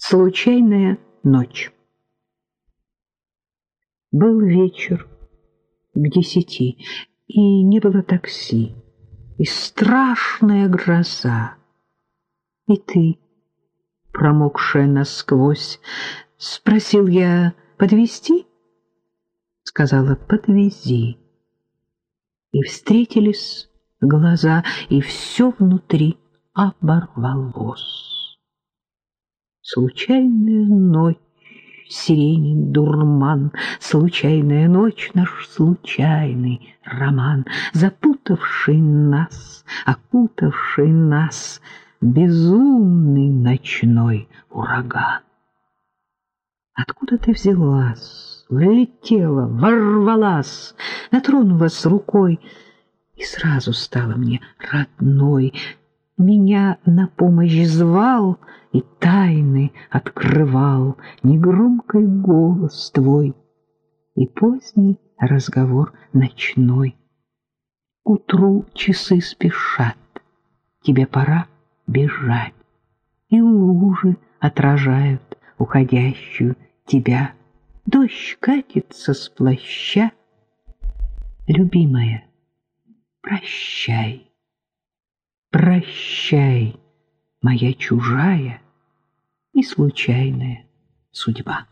Случайная ночь. Был вечер к десяти, и не было такси, и страшная гроза. И ты, промокшая насквозь, спросил я, подвести? Сказала, подвези. И встретились глаза, и все внутри оборвалось. Случайная ночь, сиренин дурман, Случайная ночь — наш случайный роман, Запутавший нас, окутавший нас Безумный ночной ураган. Откуда ты взялась, влетела, ворвалась, Натронулась рукой И сразу стала мне родной, Меня на помощь звал — и тайны открывал негромкий голос твой и поздний разговор ночной. К утру часы спешат, тебе пора бежать, и лужи отражают уходящую тебя. Дождь катится с плаща. Любимая, прощай, прощай моя чужая и случайная судьба.